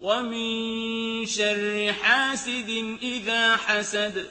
وَمِن شَرِّ حَاسِدٍ إِذَا حَسَدَ